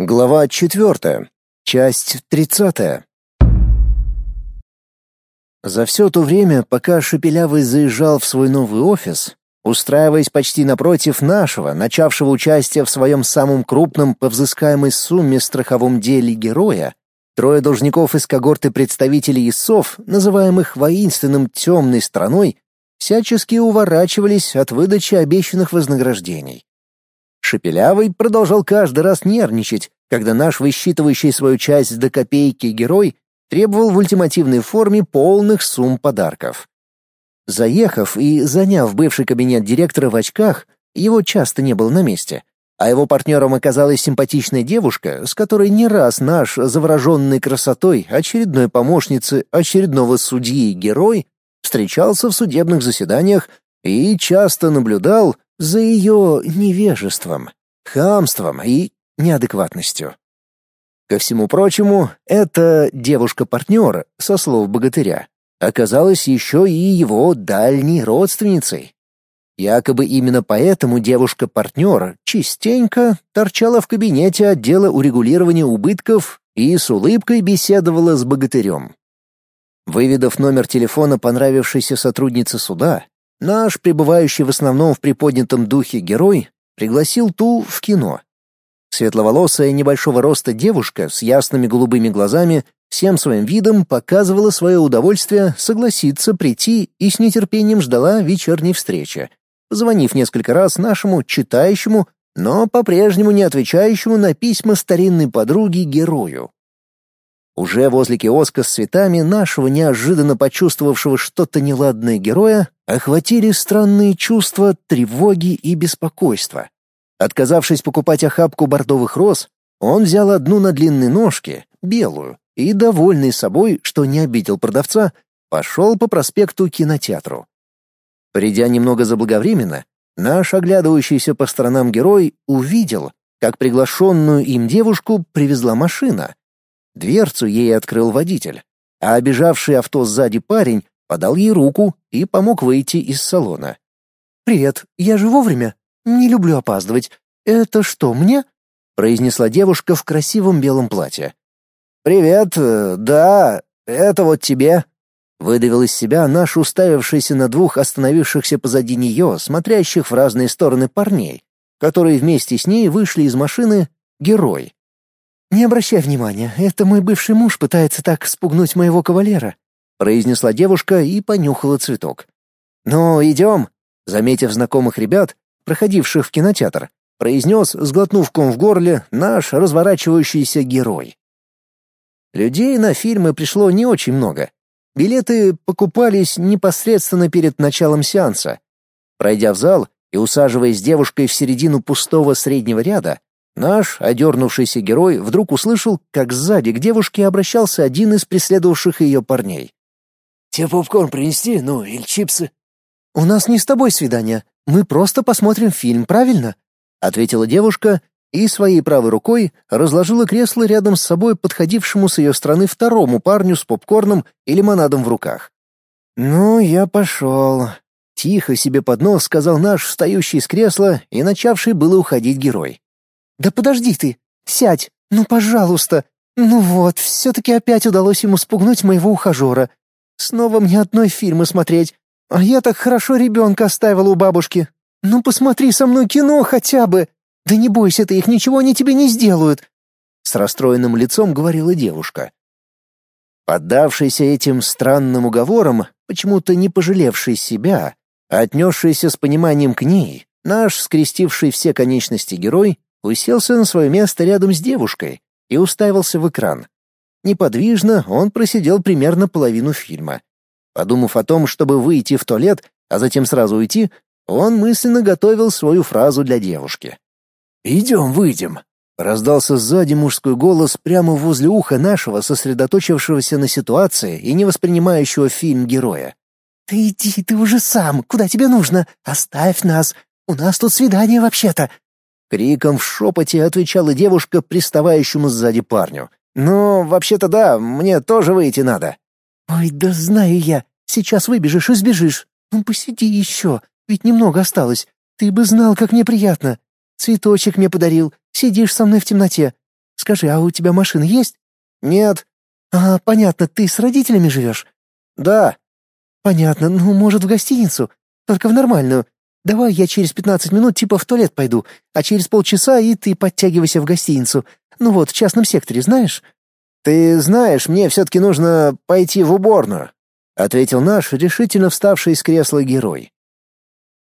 Глава четвертая. Часть тридцатая. За все то время, пока Шепелявый заезжал в свой новый офис, устраиваясь почти напротив нашего, начавшего участие в своем самом крупном по взыскаемой сумме страховом деле героя, трое должников из когорты представителей ИСов, называемых воинственным темной страной, всячески уворачивались от выдачи обещанных вознаграждений. Шепелявый продолжал каждый раз нервничать, когда наш высчитывающий свою часть до копейки герой требовал в ультимативной форме полных сумм подарков. Заехав и заняв бывший кабинет директора в очках, его часто не было на месте, а его партнером оказалась симпатичная девушка, с которой не раз наш завороженный красотой очередной помощницы очередного судьи герой встречался в судебных заседаниях и часто наблюдал, за ее невежеством, хамством и неадекватностью. Ко всему прочему, эта девушка-партнер, со слов богатыря, оказалась еще и его дальней родственницей. Якобы именно поэтому девушка-партнер частенько торчала в кабинете отдела урегулирования убытков и с улыбкой беседовала с богатырем. Выведав номер телефона понравившейся сотрудницы суда, Наш, пребывающий в основном в приподнятом духе герой, пригласил ту в кино. Светловолосая небольшого роста девушка с ясными голубыми глазами всем своим видом показывала свое удовольствие согласиться прийти и с нетерпением ждала вечерней встречи, позвонив несколько раз нашему читающему, но по-прежнему не отвечающему на письма старинной подруги герою. Уже возле киоска с цветами нашего неожиданно почувствовавшего что-то неладное героя охватили странные чувства тревоги и беспокойства. Отказавшись покупать охапку бордовых роз, он взял одну на длинной ножке, белую, и, довольный собой, что не обидел продавца, пошел по проспекту к кинотеатру. Придя немного заблаговременно, наш оглядывающийся по сторонам герой увидел, как приглашенную им девушку привезла машина, Дверцу ей открыл водитель, а обежавший авто сзади парень подал ей руку и помог выйти из салона. «Привет, я же вовремя. Не люблю опаздывать. Это что, мне?» — произнесла девушка в красивом белом платье. «Привет, э, да, это вот тебе», — выдавил из себя наш уставившийся на двух остановившихся позади нее, смотрящих в разные стороны парней, которые вместе с ней вышли из машины, герой. «Не обращай внимания, это мой бывший муж пытается так спугнуть моего кавалера», произнесла девушка и понюхала цветок. «Ну, идем», заметив знакомых ребят, проходивших в кинотеатр, произнес, сглотнув ком в горле, наш разворачивающийся герой. Людей на фильмы пришло не очень много. Билеты покупались непосредственно перед началом сеанса. Пройдя в зал и усаживаясь с девушкой в середину пустого среднего ряда, Наш одернувшийся герой вдруг услышал, как сзади к девушке обращался один из преследовавших ее парней. «Тебе попкорн принести, ну, или чипсы?» «У нас не с тобой свидание. Мы просто посмотрим фильм, правильно?» — ответила девушка и своей правой рукой разложила кресло рядом с собой подходившему с ее стороны второму парню с попкорном и лимонадом в руках. «Ну, я пошел», — тихо себе под нос сказал наш встающий с кресла и начавший было уходить герой. «Да подожди ты! Сядь! Ну, пожалуйста! Ну вот, все-таки опять удалось ему спугнуть моего ухажера. Снова мне одной фильмы смотреть, а я так хорошо ребенка оставила у бабушки. Ну, посмотри со мной кино хотя бы! Да не бойся ты, их ничего они тебе не сделают!» С расстроенным лицом говорила девушка. Поддавшийся этим странным уговорам, почему-то не пожалевший себя, отнесшийся с пониманием к ней, наш, скрестивший все конечности герой, уселся на свое место рядом с девушкой и уставился в экран. Неподвижно он просидел примерно половину фильма. Подумав о том, чтобы выйти в туалет, а затем сразу уйти, он мысленно готовил свою фразу для девушки. «Идем, выйдем», — раздался сзади мужской голос прямо возле уха нашего сосредоточившегося на ситуации и не воспринимающего фильм героя. «Ты иди, ты уже сам, куда тебе нужно? Оставь нас, у нас тут свидание вообще-то. Криком в шепоте отвечала девушка приставающему сзади парню. «Ну, вообще-то да, мне тоже выйти надо». «Ой, да знаю я. Сейчас выбежишь и сбежишь. Ну, посиди еще, ведь немного осталось. Ты бы знал, как мне приятно. Цветочек мне подарил. Сидишь со мной в темноте. Скажи, а у тебя машина есть?» «Нет». «А, понятно, ты с родителями живешь?» «Да». «Понятно, ну, может, в гостиницу? Только в нормальную. Давай я через пятнадцать минут типа в туалет пойду, а через полчаса и ты подтягивайся в гостиницу. Ну вот, в частном секторе, знаешь?» «Ты знаешь, мне все-таки нужно пойти в уборную», — ответил наш решительно вставший из кресла герой.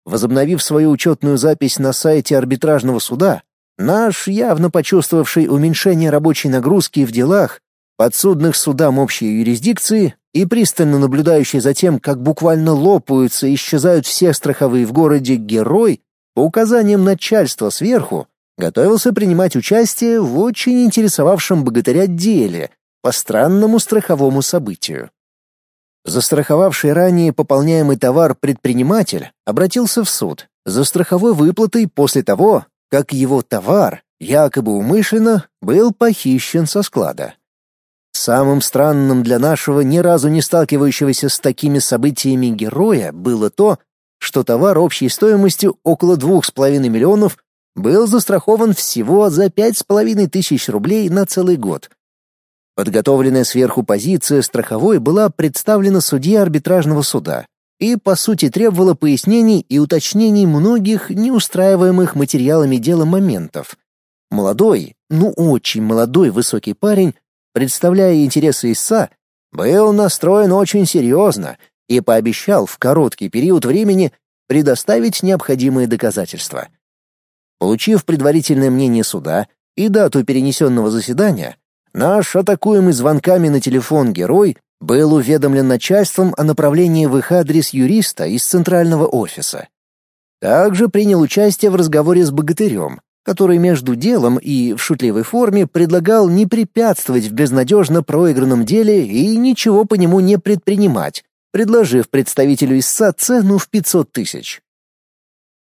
Возобновив свою учетную запись на сайте арбитражного суда, наш, явно почувствовавший уменьшение рабочей нагрузки в делах, подсудных судам общей юрисдикции и пристально наблюдающий за тем, как буквально лопаются и исчезают все страховые в городе герой, по указаниям начальства сверху, готовился принимать участие в очень интересовавшем богатыря деле по странному страховому событию. Застраховавший ранее пополняемый товар предприниматель обратился в суд за страховой выплатой после того, как его товар, якобы умышленно, был похищен со склада. Самым странным для нашего ни разу не сталкивающегося с такими событиями героя было то, что товар общей стоимостью около двух с половиной миллионов был застрахован всего за пять с половиной тысяч рублей на целый год. Подготовленная сверху позиция страховой была представлена судье арбитражного суда и, по сути, требовала пояснений и уточнений многих неустраиваемых материалами дела моментов. Молодой, ну очень молодой высокий парень, представляя интересы ИСА, был настроен очень серьезно и пообещал в короткий период времени предоставить необходимые доказательства. Получив предварительное мнение суда и дату перенесенного заседания, наш атакуемый звонками на телефон герой был уведомлен начальством о направлении в их адрес юриста из центрального офиса. Также принял участие в разговоре с богатырем, который между делом и в шутливой форме предлагал не препятствовать в безнадежно проигранном деле и ничего по нему не предпринимать, предложив представителю ИСА цену в 500 тысяч.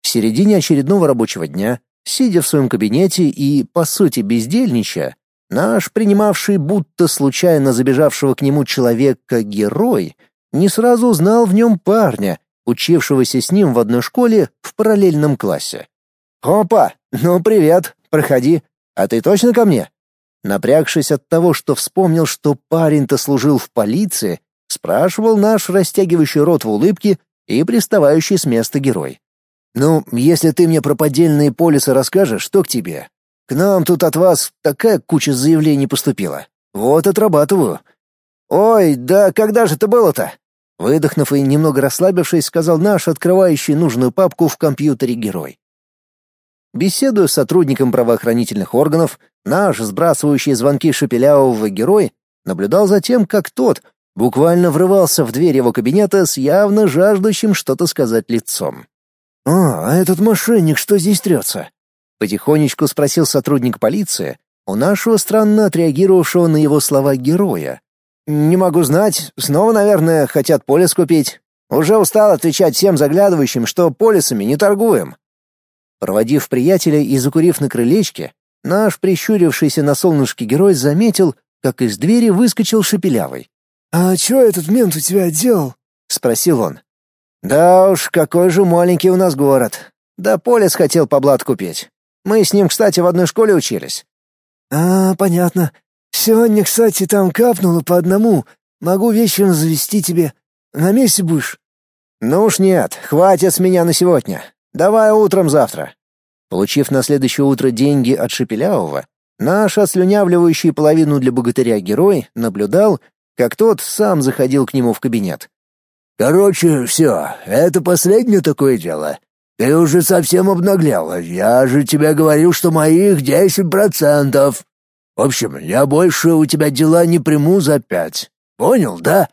В середине очередного рабочего дня Сидя в своем кабинете и, по сути, бездельничая, наш, принимавший будто случайно забежавшего к нему человека герой, не сразу узнал в нем парня, учившегося с ним в одной школе в параллельном классе. «Опа! Ну, привет! Проходи! А ты точно ко мне?» Напрягшись от того, что вспомнил, что парень-то служил в полиции, спрашивал наш растягивающий рот в улыбке и приставающий с места герой. Ну, если ты мне про поддельные полисы расскажешь, что к тебе? К нам тут от вас такая куча заявлений поступила. Вот отрабатываю. Ой, да когда же это было-то? Выдохнув и немного расслабившись, сказал наш открывающий нужную папку в компьютере герой. Беседуя с сотрудником правоохранительных органов, наш сбрасывающий звонки шепелявого герой наблюдал за тем, как тот буквально врывался в дверь его кабинета с явно жаждущим что-то сказать лицом. «А, а этот мошенник что здесь трется?» Потихонечку спросил сотрудник полиции у нашего странно отреагировавшего на его слова героя. «Не могу знать. Снова, наверное, хотят полис купить. Уже устал отвечать всем заглядывающим, что полисами не торгуем». Проводив приятеля и закурив на крылечке, наш прищурившийся на солнышке герой заметил, как из двери выскочил шепелявый. «А чё этот мент у тебя делал?» — спросил он. Да уж, какой же маленький у нас город. Да Полис хотел по блат купить. Мы с ним, кстати, в одной школе учились. А, понятно. Сегодня, кстати, там капнуло по одному. Могу вечером завести тебе. На месте будешь? Ну уж нет, хватит с меня на сегодня. Давай утром завтра. Получив на следующее утро деньги от Шепелявого, наш ослюнявливающий половину для богатыря герой наблюдал, как тот сам заходил к нему в кабинет. Короче, все, это последнее такое дело. Ты уже совсем обнагляла. Я же тебе говорил, что моих десять процентов. В общем, я больше у тебя дела не приму за пять. Понял, да?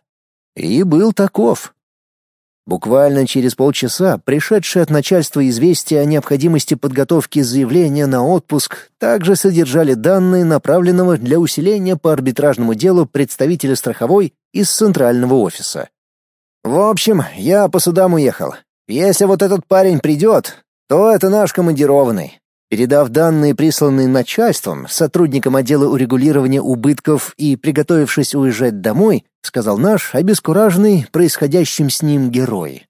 И был таков. Буквально через полчаса пришедшее от начальства известие о необходимости подготовки заявления на отпуск также содержали данные направленного для усиления по арбитражному делу представителя страховой из центрального офиса. В общем, я по судам уехал. Если вот этот парень придет, то это наш командированный. Передав данные, присланные начальством, сотрудникам отдела урегулирования убытков и приготовившись уезжать домой, сказал наш обескураженный происходящим с ним герой.